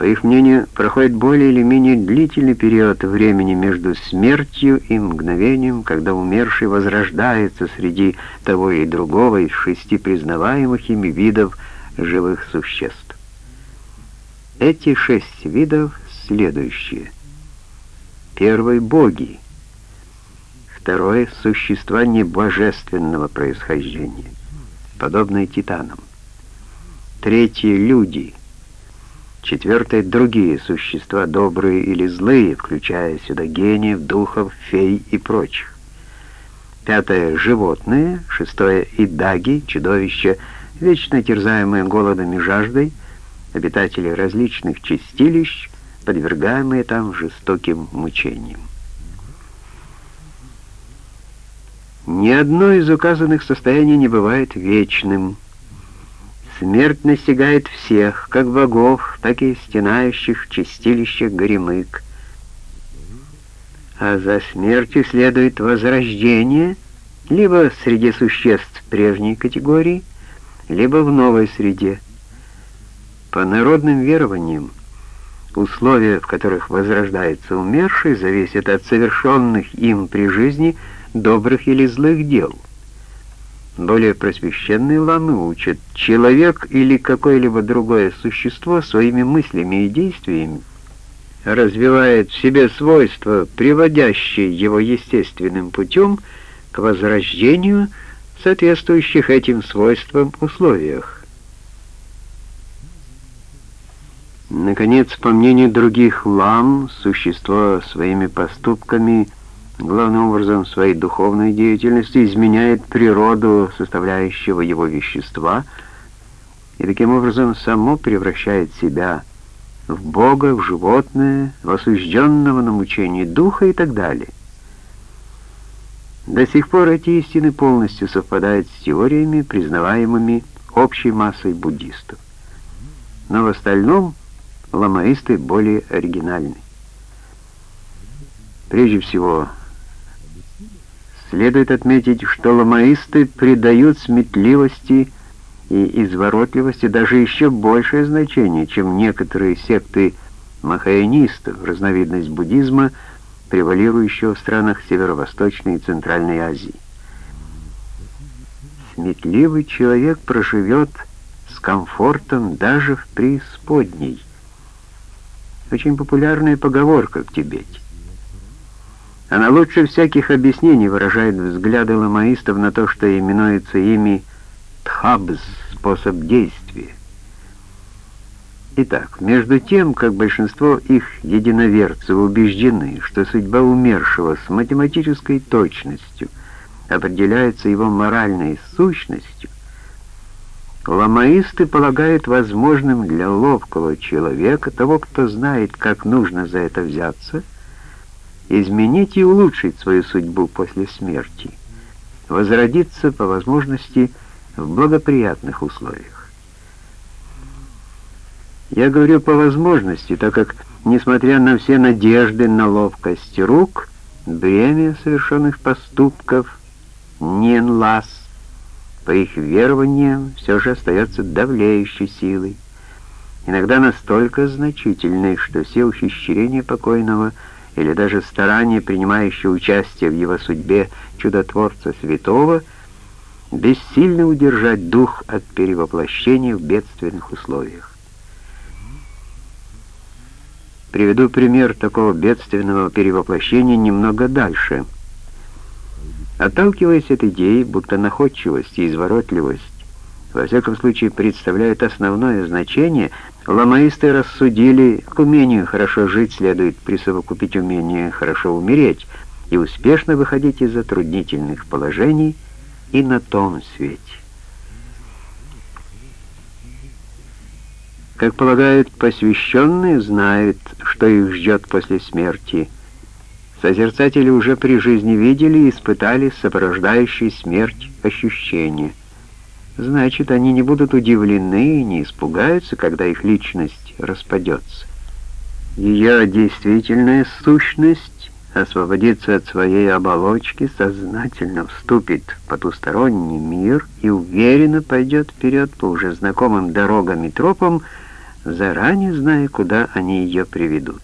По их мнению, проходит более или менее длительный период времени между смертью и мгновением, когда умерший возрождается среди того и другого из шести признаваемых ими видов живых существ. Эти шесть видов следующие. Первый — боги. Второе — существа небожественного происхождения, подобные титанам. Третье — люди — Четвертое — другие существа, добрые или злые, включая сюда гениев, духов, фей и прочих. Пятое — животные. Шестое — идаги, чудовища, вечно терзаемые голодом и жаждой, обитатели различных чистилищ, подвергаемые там жестоким мучениям. Ни одно из указанных состояний не бывает вечным — Смерть настигает всех, как богов, так и стенающих в чистилищах горемык. А за смертью следует возрождение, либо среди существ прежней категории, либо в новой среде. По народным верованиям, условия, в которых возрождается умерший, зависят от совершенных им при жизни добрых или злых дел — более просвещенные ламы учат, человек или какое-либо другое существо своими мыслями и действиями развивает в себе свойства, приводящие его естественным путем к возрождению соответствующих этим свойствам условиях. Наконец, по мнению других лам, существо своими поступками – главным образом своей духовной деятельности изменяет природу составляющего его вещества и таким образом само превращает себя в Бога, в животное, в осужденного на мучение духа и так далее. До сих пор эти истины полностью совпадают с теориями, признаваемыми общей массой буддистов. Но в остальном ламаисты более оригинальны. Прежде всего, Следует отметить, что ламаисты придают сметливости и изворотливости даже еще большее значение, чем некоторые секты махаянистов, разновидность буддизма, превалирующего в странах Северо-Восточной и Центральной Азии. Сметливый человек проживет с комфортом даже в преисподней. Очень популярная поговорка в Тибете. Она лучше всяких объяснений выражает взгляды ламаистов на то, что именуется ими тхабз, способ действия. Итак, между тем, как большинство их единоверцев убеждены, что судьба умершего с математической точностью определяется его моральной сущностью, ламаисты полагают возможным для ловкого человека, того, кто знает, как нужно за это взяться, изменить и улучшить свою судьбу после смерти, возродиться по возможности в благоприятных условиях. Я говорю по возможности, так как, несмотря на все надежды на ловкость рук, бремя совершенных поступков, ненлас, по их верованиям, все же остается давляющей силой, иногда настолько значительной, что все ухищрения покойного – или даже старание, принимающее участие в его судьбе чудотворца святого, бессильно удержать дух от перевоплощения в бедственных условиях. Приведу пример такого бедственного перевоплощения немного дальше. Отталкиваясь от идеи, будто находчивость и изворотливость во всяком случае представляют основное значение – Ламаисты рассудили, к умению хорошо жить следует присовокупить умение хорошо умереть и успешно выходить из затруднительных положений и на том свете. Как полагают посвященные, знают, что их ждет после смерти. Созерцатели уже при жизни видели и испытали сопровождающие смерть ощущения. Значит, они не будут удивлены и не испугаются, когда их личность распадется. Ее действительная сущность освободится от своей оболочки, сознательно вступит в потусторонний мир и уверенно пойдет вперед по уже знакомым дорогам и тропам, заранее зная, куда они ее приведут.